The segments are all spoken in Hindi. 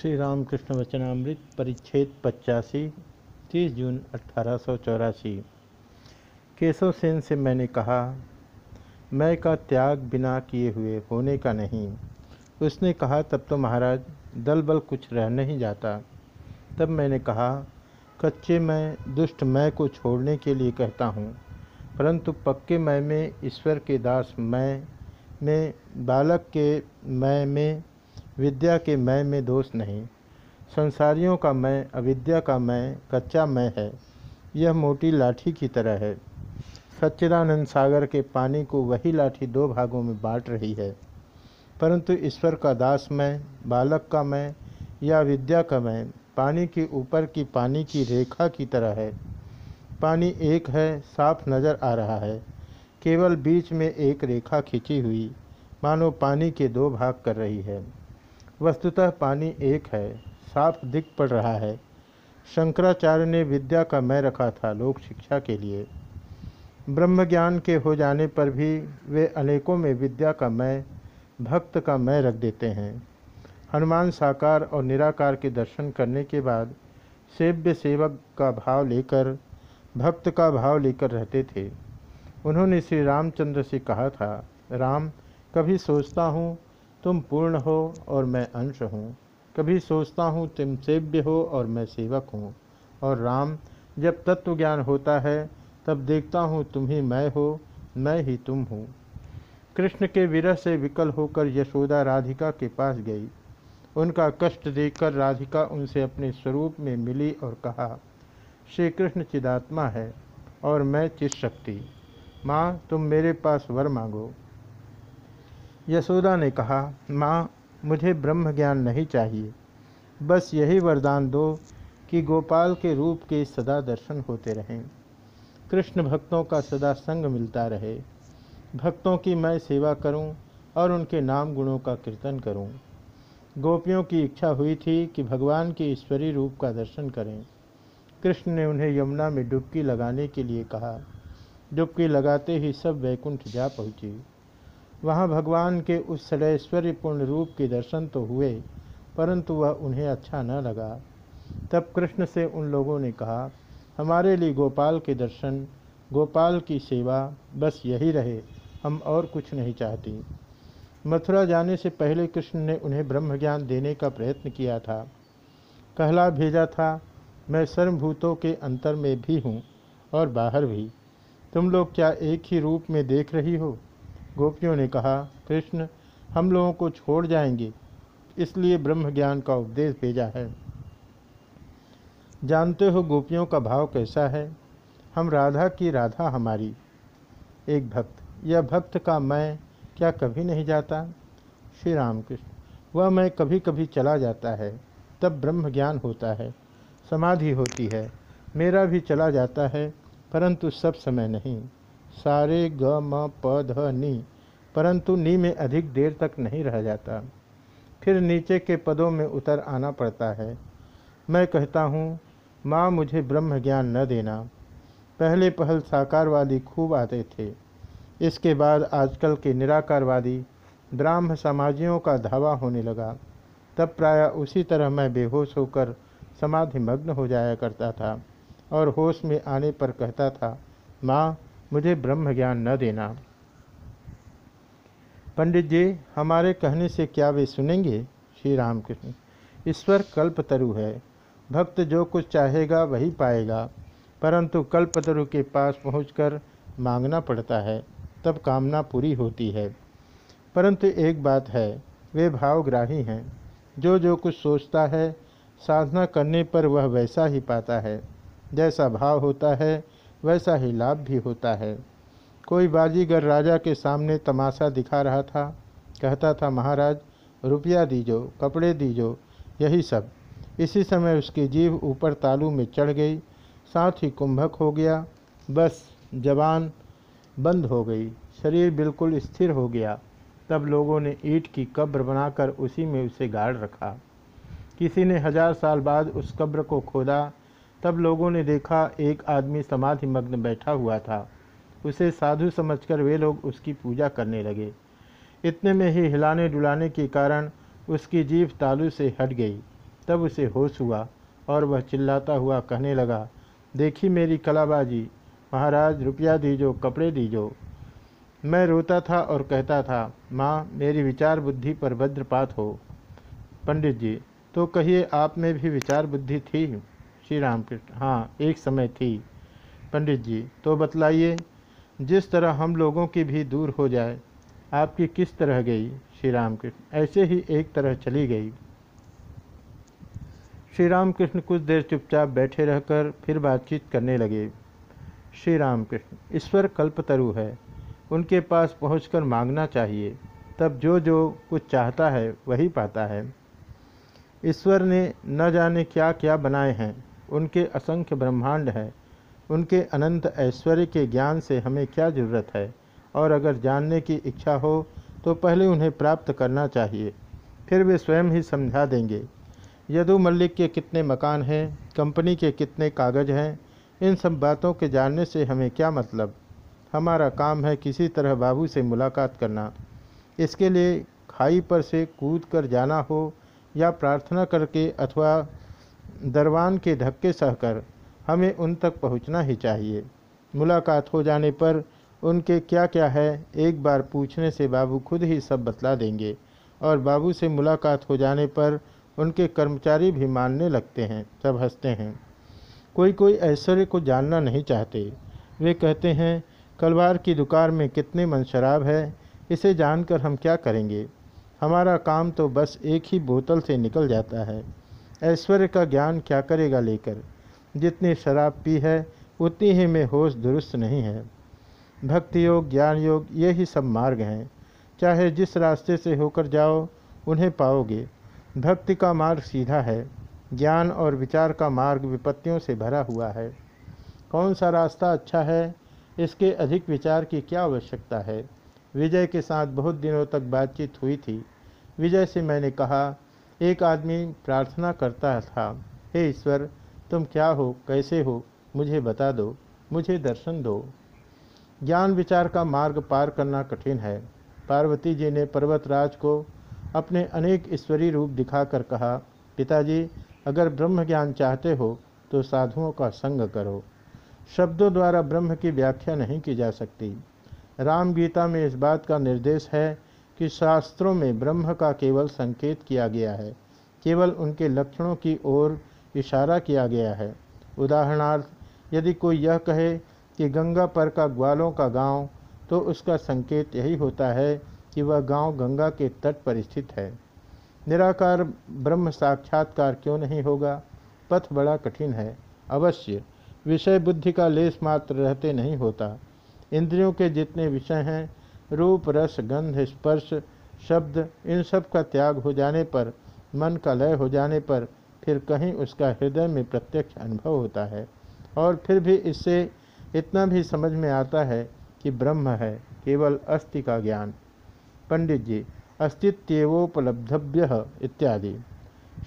श्री रामकृष्ण वचनामृत परिच्छेद पचासी, तीस जून अठारह केशव सेन से मैंने कहा, मैं का त्याग बिना किए हुए होने का नहीं। उसने कहा, तब तो महाराज दल बल कुछ रह नहीं जाता। तब मैंने कहा, कच्चे मैं, दुष्ट मैं को छोड़ने के लिए कहता हूँ, परंतु पक्के मैं में ईश्वर के दास मैं, में, बालक के मैं में विद्या के मैं में दोष नहीं। संसारियों का मैं, अविद्या का मैं, कच्चा मैं है। यह मोटी लाठी की तरह है। सच्चिदानंद सागर के पानी को वही लाठी दो भागों में बांट रही है। परंतु ईश्वर का दास मैं, बालक का मैं या विद्या का मैं, पानी के ऊपर की पानी की रेखा की तरह है। पानी एक है, साफ़ नज़र आ रहा है। केवल बीच में एक रेखा खिंची हुई। मानो पानी के दो भाग कर रही है। वस्तुतः पानी एक है, साफ़ दिख पड़ रहा है। शंकराचार्य ने विद्या का मैं रखा था लोक शिक्षा के लिए। ब्रह्म ज्ञान के हो जाने पर भी वे अनेकों में विद्या का मैं भक्त का मैं रख देते हैं। हनुमान साकार और निराकार के दर्शन करने के बाद सेव्य सेवक का भाव लेकर, भक्त का भाव लेकर रहते थे। उन्होंने श्री रामचंद्र से कहा था, राम, कभी सोचता हूँ तुम पूर्ण हो और मैं अंश हूँ। कभी सोचता हूँ तुम सेव्य हो और मैं सेवक हूँ। और राम, जब तत्व ज्ञान होता है, तब देखता हूँ तुम ही मैं हो, मैं ही तुम हूँ। कृष्ण के विरह से विकल होकर यशोदा राधिका के पास गई। उनका कष्ट देखकर राधिका उनसे अपने स्वरूप में मिली और कहा श्री कृष्ण चिदात्मा है और मैं चित शक्ति। माँ, तुम मेरे पास वर मांगो। यशोदा ने कहा, माँ, मुझे ब्रह्म ज्ञान नहीं चाहिए। बस यही वरदान दो कि गोपाल के रूप के सदा दर्शन होते रहें। कृष्ण भक्तों का सदा संग मिलता रहे। भक्तों की मैं सेवा करूँ और उनके नाम गुणों का कीर्तन करूँ। गोपियों की इच्छा हुई थी कि भगवान के ईश्वरी रूप का दर्शन करें। कृष्ण ने उन्हें यमुना में डुबकी लगाने के लिए कहा। डुबकी लगाते ही सब वैकुंठ जा पहुँची। वहाँ भगवान के उस सदैश्वर्यपूर्ण रूप के दर्शन तो हुए, परंतु वह उन्हें अच्छा न लगा। तब कृष्ण से उन लोगों ने कहा, हमारे लिए गोपाल के दर्शन, गोपाल की सेवा, बस यही रहे, हम और कुछ नहीं चाहती। मथुरा जाने से पहले कृष्ण ने उन्हें ब्रह्म ज्ञान देने का प्रयत्न किया था। कहला भेजा था, मैं सर्वभूतों के अंतर में भी हूँ और बाहर भी। तुम लोग क्या एक ही रूप में देख रही हो? गोपियों ने कहा, कृष्ण, हम लोगों को छोड़ जाएँगे। इसलिए ब्रह्म ज्ञान का उपदेश भेजा है। जानते हो गोपियों का भाव कैसा है? हम राधा की राधा हमारी। एक भक्त, यह भक्त का मैं क्या कभी नहीं जाता? श्री राम कृष्ण वह मैं कभी कभी चला जाता है। तब ब्रह्म ज्ञान होता है, समाधि होती है। मेरा भी चला जाता है, परंतु सब समय नहीं। सारे ग, म, प, ध, नी, परंतु नी में अधिक देर तक नहीं रह जाता। फिर नीचे के पदों में उतर आना पड़ता है। मैं कहता हूँ, माँ मुझे ब्रह्म ज्ञान न देना। पहले पहल साकारवादी खूब आते थे। इसके बाद आजकल के निराकारवादी, ब्राह्म समाजियों का धावा होने लगा। तब प्राय उसी तरह मैं बेहोश होकर समाधि मग्न हो जाया करता था और होश में आने पर कहता था, माँ मुझे ब्रह्म ज्ञान न देना। पंडित जी, हमारे कहने से क्या वे सुनेंगे? श्री रामकृष्ण, ईश्वर कल्पतरु है। भक्त जो कुछ चाहेगा वही पाएगा, परंतु कल्पतरु के पास पहुंचकर मांगना पड़ता है, तब कामना पूरी होती है। परंतु एक बात है, वे भावग्राही हैं। जो जो कुछ सोचता है, साधना करने पर वह वैसा ही पाता है। जैसा भाव होता है वैसा ही लाभ भी होता है। कोई बाजीगर राजा के सामने तमाशा दिखा रहा था, कहता था, महाराज, रुपया दीजो, कपड़े दीजो, यही सब। इसी समय उसकी जीव ऊपर तालू में चढ़ गई, साथ ही कुंभक हो गया, बस जवान बंद हो गई, शरीर बिल्कुल स्थिर हो गया। तब लोगों ने ईंट की कब्र बनाकर उसी में उसे गाड़ रखा। किसी ने हज़ार साल बाद उस कब्र को खोदा तब लोगों ने देखा एक आदमी समाधि मग्न बैठा हुआ था। उसे साधु समझकर वे लोग उसकी पूजा करने लगे। इतने में ही हिलाने डुलाने के कारण उसकी जीभ तालू से हट गई। तब उसे होश हुआ और वह चिल्लाता हुआ कहने लगा, देखी मेरी कलाबाजी। महाराज, रुपया दीजो, कपड़े दीजो। मैं रोता था और कहता था, माँ, मेरी विचार बुद्धि पर वज्रपात हो। पंडित जी तो कहिए आप में भी विचार बुद्धि थी? श्री रामकृष्ण हाँ एक समय थी। पंडित जी तो बतलाइए, जिस तरह हम लोगों की भी दूर हो जाए, आपकी किस तरह गई श्री रामकृष्ण ऐसे ही एक तरह चली गई। श्री रामकृष्ण कुछ देर चुपचाप बैठे रहकर फिर बातचीत करने लगे। श्री रामकृष्ण ईश्वर कल्पतरु है। उनके पास पहुंचकर मांगना चाहिए। तब जो जो कुछ चाहता है, वही पाता है। ईश्वर ने न जाने क्या क्या बनाए हैं। उनके असंख्य ब्रह्मांड हैं। उनके अनंत ऐश्वर्य के ज्ञान से हमें क्या ज़रूरत है? और अगर जानने की इच्छा हो तो पहले उन्हें प्राप्त करना चाहिए, फिर वे स्वयं ही समझा देंगे। यदु मल्लिक के कितने मकान हैं, कंपनी के कितने कागज़ हैं, इन सब बातों के जानने से हमें क्या मतलब? हमारा काम है किसी तरह बाबू से मुलाकात करना। इसके लिए खाई पर से कूद कर जाना हो या प्रार्थना करके अथवा दरवान के धक्के सहकर हमें उन तक पहुँचना ही चाहिए। मुलाकात हो जाने पर उनके क्या क्या है, एक बार पूछने से बाबू खुद ही सब बतला देंगे और बाबू से मुलाकात हो जाने पर उनके कर्मचारी भी मानने लगते हैं, सब हँसते हैं। कोई कोई ऐश्वर्य को जानना नहीं चाहते। वे कहते हैं, कलवार की दुकान में कितने मन शराब है, इसे जानकर हम क्या करेंगे? हमारा काम तो बस एक ही बोतल से निकल जाता है। ऐश्वर्य का ज्ञान क्या करेगा लेकर? जितनी शराब पी है, उतनी ही में होश दुरुस्त नहीं है। भक्ति योग ज्ञान योग ये ही सब मार्ग हैं। चाहे जिस रास्ते से होकर जाओ, उन्हें पाओगे। भक्ति का मार्ग सीधा है। ज्ञान और विचार का मार्ग विपत्तियों से भरा हुआ है। कौन सा रास्ता अच्छा है? इसके अधिक विचार की क्या आवश्यकता है? विजय के साथ बहुत दिनों तक बातचीत हुई थी। विजय से मैंने कहा एक आदमी प्रार्थना करता था, हे ईश्वर, तुम क्या हो, कैसे हो, मुझे बता दो, मुझे दर्शन दो। ज्ञान विचार का मार्ग पार करना कठिन है। पार्वती जी ने पर्वतराज को अपने अनेक ईश्वरी रूप दिखाकर कहा, पिताजी, अगर ब्रह्म ज्ञान चाहते हो तो साधुओं का संग करो। शब्दों द्वारा ब्रह्म की व्याख्या नहीं की जा सकती। राम गीता में इस बात का निर्देश है कि शास्त्रों में ब्रह्म का केवल संकेत किया गया है, केवल उनके लक्षणों की ओर इशारा किया गया है। उदाहरणार्थ, यदि कोई यह कहे कि गंगा पर का ग्वालों का गाँव तो उसका संकेत यही होता है कि वह गाँव गंगा के तट पर स्थित है। निराकार ब्रह्म साक्षात्कार क्यों नहीं होगा? पथ बड़ा कठिन है। अवश्य, विषय बुद्धि का लेस मात्र रहते नहीं होता। इंद्रियों के जितने विषय हैं रूप, रस, गंध, स्पर्श, शब्द, इन सब का त्याग हो जाने पर, मन का लय हो जाने पर, फिर कहीं उसका हृदय में प्रत्यक्ष अनुभव होता है। और फिर भी इससे इतना भी समझ में आता है कि ब्रह्म है, केवल अस्थि का ज्ञान। पंडित जी अस्तित्वोपलब्धव्य इत्यादि।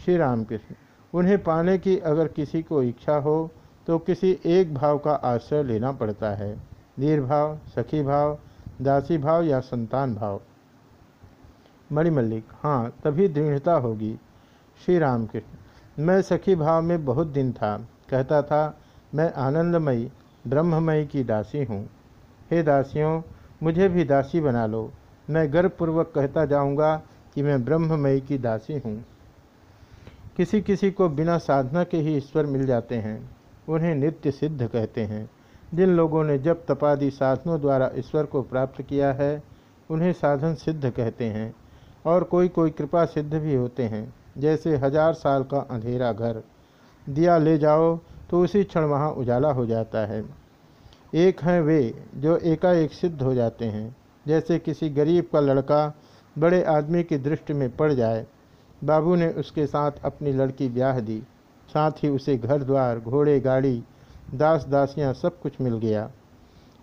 श्री रामकृष्ण उन्हें पाने की अगर किसी को इच्छा हो तो किसी एक भाव का आश्रय लेना पड़ता है। निर्भाव सखी भाव दासी भाव या संतान भाव? मणिमल्लिक हाँ तभी दृढ़ता होगी। श्री रामकृष्ण मैं सखी भाव में बहुत दिन था। कहता था, मैं आनंदमयी, ब्रह्ममयी की दासी हूँ। हे दासियों, मुझे भी दासी बना लो। मैं गर्वपूर्वक कहता जाऊँगा कि मैं ब्रह्ममयी की दासी हूँ। किसी किसी को बिना साधना के ही ईश्वर मिल जाते हैं। उन्हें नित्य सिद्ध कहते हैं। जिन लोगों ने जब तपादि साधनों द्वारा ईश्वर को प्राप्त किया है, उन्हें साधन सिद्ध कहते हैं और कोई कोई कृपा सिद्ध भी होते हैं, जैसे हज़ार साल का अंधेरा घर। दिया ले जाओ तो उसी क्षण वहाँ उजाला हो जाता है। एक हैं वे, जो एकाएक सिद्ध हो जाते हैं, जैसे किसी गरीब का लड़का बड़े आदमी की दृष्टि में पड़ जाए। बाबू ने उसके साथ अपनी लड़की ब्याह दी, साथ ही उसे घर द्वार, घोड़े, गाड़ी दास दासियाँ सब कुछ मिल गया।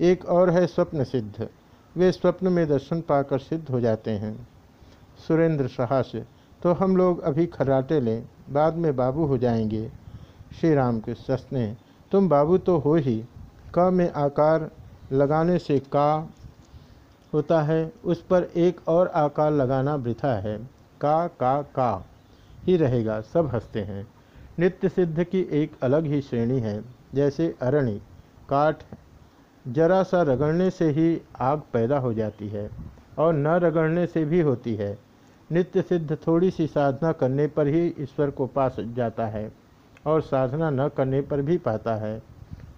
एक और है स्वप्न सिद्ध। वे स्वप्न में दर्शन पाकर सिद्ध हो जाते हैं। सुरेंद्र साहस तो हम लोग अभी खर्राटे लें, बाद में बाबू हो जाएँगे। श्री राम के सस्ने, तुम बाबू तो हो ही। क में आकार लगाने से का होता है, उस पर एक और आकार लगाना वृथा है। का का का ही रहेगा, सब हँसते हैं। नित्य सिद्ध की एक अलग ही श्रेणी है। जैसे अरणि काठ जरा सा रगड़ने से ही आग पैदा हो जाती है और न रगड़ने से भी होती है। नित्य सिद्ध थोड़ी सी साधना करने पर ही ईश्वर को पा जाता है और साधना न करने पर भी पाता है।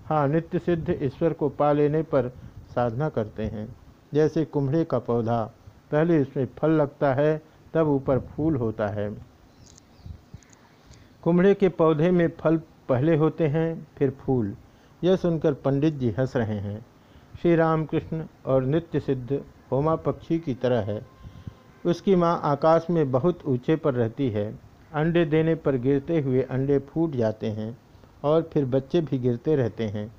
हाँ नित्य सिद्ध ईश्वर को पा लेने पर साधना करते हैं। जैसे कुम्भड़े का पौधा, पहले इसमें फल लगता है, तब ऊपर फूल होता है। कुम्भड़े के पौधे में फल पहले होते हैं, फिर फूल। यह सुनकर पंडित जी हंस रहे हैं। श्री रामकृष्ण और नित्य सिद्ध होमा पक्षी की तरह है। उसकी माँ आकाश में बहुत ऊँचे पर रहती है। अंडे देने पर गिरते हुए अंडे फूट जाते हैं और फिर बच्चे भी गिरते रहते हैं।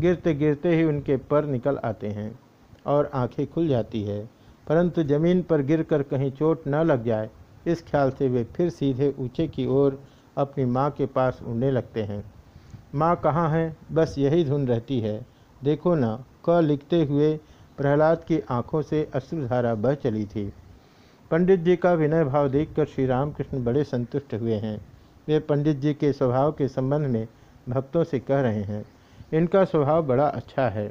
गिरते गिरते ही उनके पर निकल आते हैं और आँखें खुल जाती है। परंतु ज़मीन पर गिरकर कहीं चोट न लग जाए, इस ख्याल से वे फिर सीधे ऊँचे की ओर अपनी माँ के पास उड़ने लगते हैं। माँ कहाँ है? बस यही धुन रहती है। देखो ना, क लिखते हुए प्रहलाद की आँखों से अश्रुधारा बह चली थी। पंडित जी का विनय भाव देखकर श्री रामकृष्ण बड़े संतुष्ट हुए हैं। वे पंडित जी के स्वभाव के संबंध में भक्तों से कह रहे हैं। इनका स्वभाव बड़ा अच्छा है।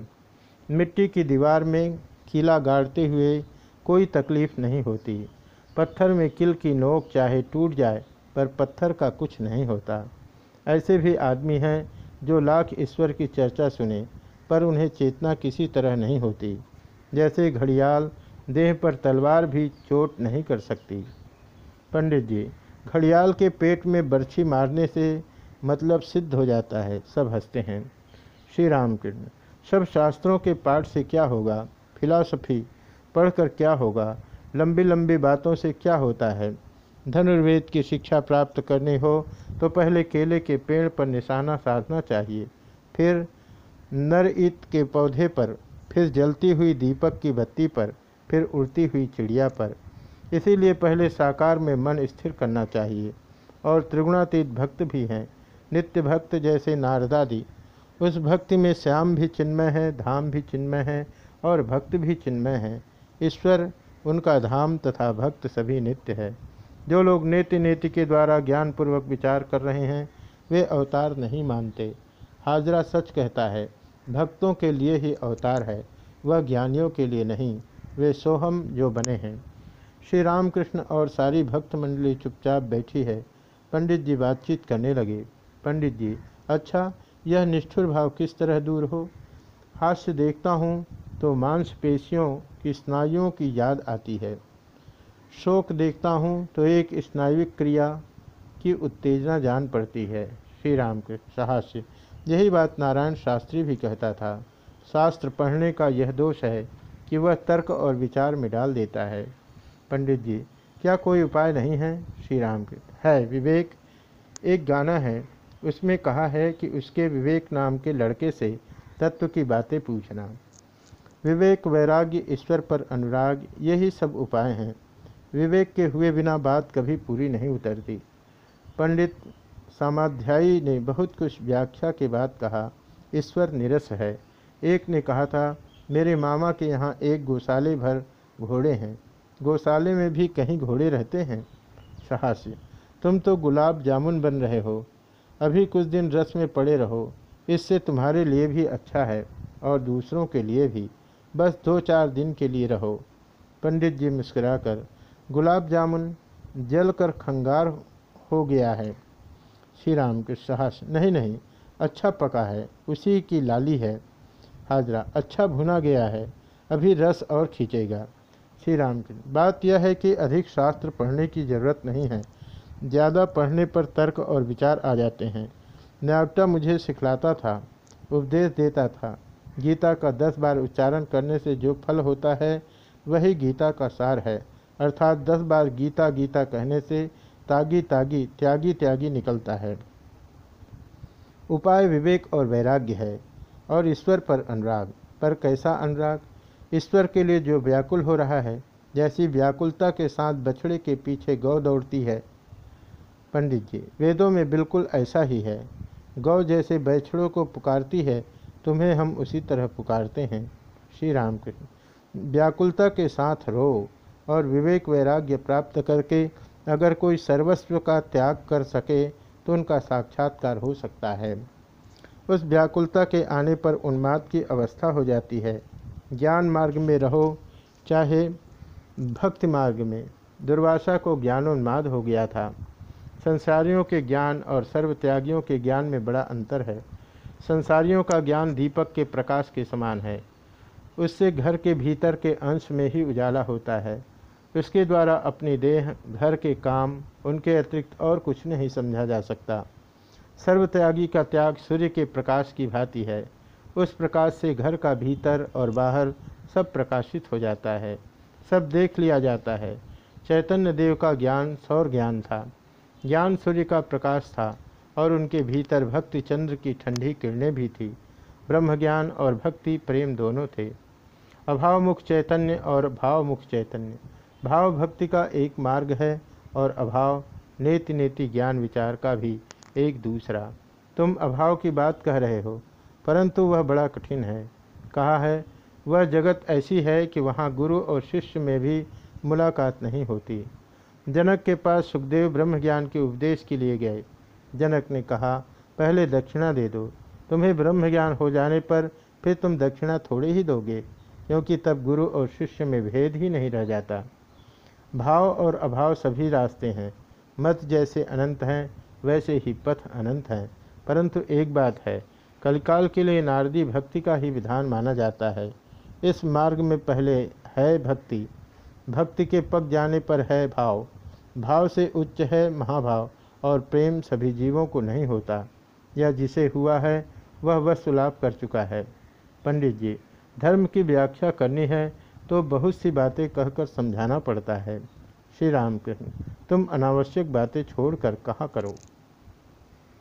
मिट्टी की दीवार में कीला गाड़ते हुए कोई तकलीफ़ नहीं होती। पत्थर में किल की नोक चाहे टूट जाए पर पत्थर का कुछ नहीं होता। ऐसे भी आदमी हैं जो लाख ईश्वर की चर्चा सुने, पर उन्हें चेतना किसी तरह नहीं होती। जैसे घड़ियाल देह पर तलवार भी चोट नहीं कर सकती। पंडित जी, घड़ियाल के पेट में बर्छी मारने से मतलब सिद्ध हो जाता है, सब हँसते हैं। श्री रामकृष्ण, सब शास्त्रों के पाठ से क्या होगा? फिलासफी, पढ़कर क्या होगा? लंबी लंबी बातों से क्या होता है? धनुर्वेद की शिक्षा प्राप्त करनी हो तो पहले केले के पेड़ पर निशाना साधना चाहिए। फिर नरइत के पौधे पर, फिर जलती हुई दीपक की बत्ती पर, फिर उड़ती हुई चिड़िया पर। इसीलिए पहले साकार में मन स्थिर करना चाहिए। और त्रिगुणातीत भक्त भी हैं। नित्य भक्त जैसे नारदादि उस भक्ति में श्याम भी चिन्मय है, धाम भी चिन्मय है, और भक्त भी चिन्मय है। ईश्वर, उनका धाम तथा भक्त सभी नित्य है। जो लोग नेति नेति के द्वारा ज्ञानपूर्वक विचार कर रहे हैं, वे अवतार नहीं मानते। हाजरा सच कहता है, भक्तों के लिए ही अवतार है, वह ज्ञानियों के लिए नहीं, वे सोहम जो बने हैं। श्री रामकृष्ण और सारी भक्त मंडली चुपचाप बैठी है। पंडित जी बातचीत करने लगे। पंडित जी अच्छा यह निष्ठुर भाव किस तरह दूर हो? हास्य देखता हूँ तो मांसपेशियों की स्नायुओं की याद आती है। शोक देखता हूँ तो एक स्नायुविक क्रिया की उत्तेजना जान पड़ती है। श्री राम के साहस्य। यही बात नारायण शास्त्री भी कहता था। शास्त्र पढ़ने का यह दोष है कि वह तर्क और विचार में डाल देता है। पंडित जी, क्या कोई उपाय नहीं है? श्री राम के है, विवेक। एक गाना है। उसमें कहा है कि उसके विवेक नाम के लड़के से तत्व की बातें पूछना। विवेक, वैराग्य, ईश्वर पर अनुराग, यही सब उपाय हैं। विवेक के हुए बिना बात कभी पूरी नहीं उतरती। पंडित सामाध्यायी ने बहुत कुछ व्याख्या के बाद कहा, ईश्वर निरस है। एक ने कहा था, मेरे मामा के यहाँ एक गौशाले भर घोड़े हैं। गौशाले में भी कहीं घोड़े रहते हैं? साहसी तुम तो गुलाब जामुन बन रहे हो। अभी कुछ दिन रस में पड़े रहो। इससे तुम्हारे लिए भी अच्छा है और दूसरों के लिए भी। बस दो चार दिन के लिए रहो। पंडित जी मुस्कुराकर गुलाब जामुन जल कर खंगार हो गया है। श्री राम के साहस, नहीं नहीं अच्छा पका है, उसी की लाली है। हाजरा अच्छा भुना गया है, अभी रस और खींचेगा। श्री राम की बात यह है कि अधिक शास्त्र पढ़ने की ज़रूरत नहीं है। ज़्यादा पढ़ने पर तर्क और विचार आ जाते हैं। न्यावटा मुझे सिखलाता था, उपदेश देता था। गीता का दस बार उच्चारण करने से जो फल होता है, वही गीता का सार है। अर्थात दस बार गीता गीता कहने से तागी तागी, त्यागी त्यागी निकलता है। उपाय विवेक और वैराग्य है, और ईश्वर पर अनुराग। पर कैसा अनुराग? ईश्वर के लिए जो व्याकुल हो रहा है, जैसी व्याकुलता के साथ बछड़े के पीछे गौ दौड़ती है। पंडित जी, वेदों में बिल्कुल ऐसा ही है। गौ जैसे बछड़ों को पुकारती है, तुम्हें हम उसी तरह पुकारते हैं। श्री राम कृष्ण व्याकुलता के साथ रो। और विवेक वैराग्य प्राप्त करके अगर कोई सर्वस्व का त्याग कर सके तो उनका साक्षात्कार हो सकता है। उस व्याकुलता के आने पर उन्माद की अवस्था हो जाती है। ज्ञान मार्ग में रहो, चाहे भक्ति मार्ग में। दुर्वासा को ज्ञानोन्माद हो गया था। संसारियों के ज्ञान और सर्वत्यागियों के ज्ञान में बड़ा अंतर है। संसारियों का ज्ञान दीपक के प्रकाश के समान है। उससे घर के भीतर के अंश में ही उजाला होता है। उसके द्वारा अपनी देह, घर के काम, उनके अतिरिक्त और कुछ नहीं समझा जा सकता। सर्वत्यागी का त्याग सूर्य के प्रकाश की भांति है। उस प्रकाश से घर का भीतर और बाहर सब प्रकाशित हो जाता है, सब देख लिया जाता है। चैतन्य देव का ज्ञान सौर ज्ञान था। ज्ञान सूर्य का प्रकाश था और उनके भीतर भक्ति चंद्र की ठंडी किरणें भी थी। ब्रह्म ज्ञान और भक्ति प्रेम दोनों थे। अभावमुख चैतन्य और भावमुख चैतन्य। भाव भक्ति का एक मार्ग है और अभाव नेति नेति ज्ञान विचार का भी एक दूसरा। तुम अभाव की बात कह रहे हो, परंतु वह बड़ा कठिन है। कहा है, वह जगत ऐसी है कि वहाँ गुरु और शिष्य में भी मुलाकात नहीं होती। जनक के पास सुखदेव ब्रह्म ज्ञान के उपदेश के लिए गए। जनक ने कहा, पहले दक्षिणा दे दो। तुम्हें ब्रह्म ज्ञान हो जाने पर फिर तुम दक्षिणा थोड़ी ही दोगे, क्योंकि तब गुरु और शिष्य में भेद ही नहीं रह जाता। भाव और अभाव सभी रास्ते हैं। मत जैसे अनंत हैं, वैसे ही पथ अनंत हैं। परंतु एक बात है, कलकाल के लिए नारदी भक्ति का ही विधान माना जाता है। इस मार्ग में पहले है भक्ति। भक्ति के पक जाने पर है भाव। भाव से उच्च है महाभाव, और प्रेम सभी जीवों को नहीं होता। या जिसे हुआ है, वह वस्तु लाभ कर चुका है। पंडित जी, धर्म की व्याख्या करनी है तो बहुत सी बातें कहकर समझाना पड़ता है। श्री राम कृष्ण तुम अनावश्यक बातें छोड़कर कहाँ करो?